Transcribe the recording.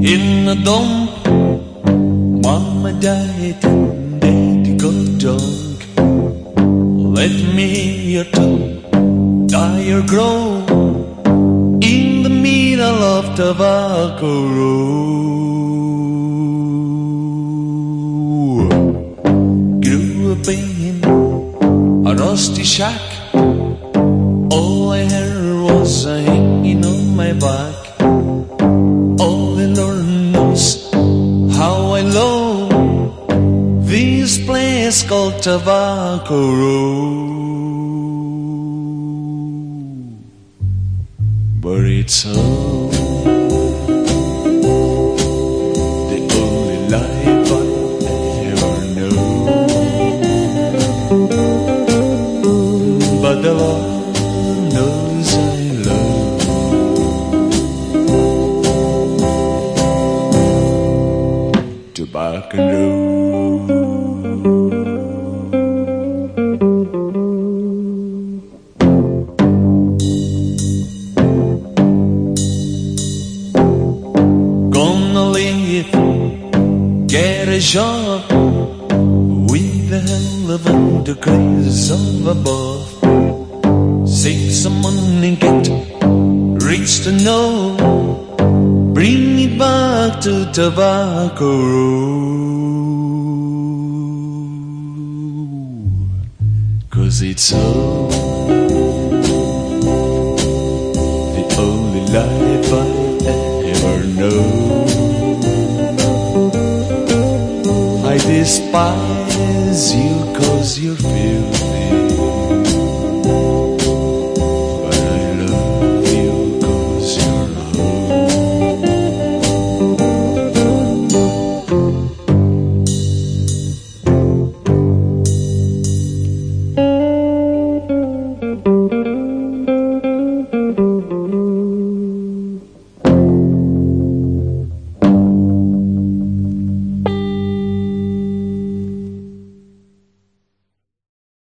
in a dump. Mama died and daddy got drunk. Let me your tongue die or grow in the middle of tobacco row. Grew up in a rusty shack. All I heard was a hanging on my back. This place called Tobacco Row. But it's all the only life I ever know. But the Lord knows I love tobacco get a job with the hell of undergrads up above. Save some money, get rich to know. Bring me back to Tobacco. Cause it's all the only life I ever know. despise you cause you're beautiful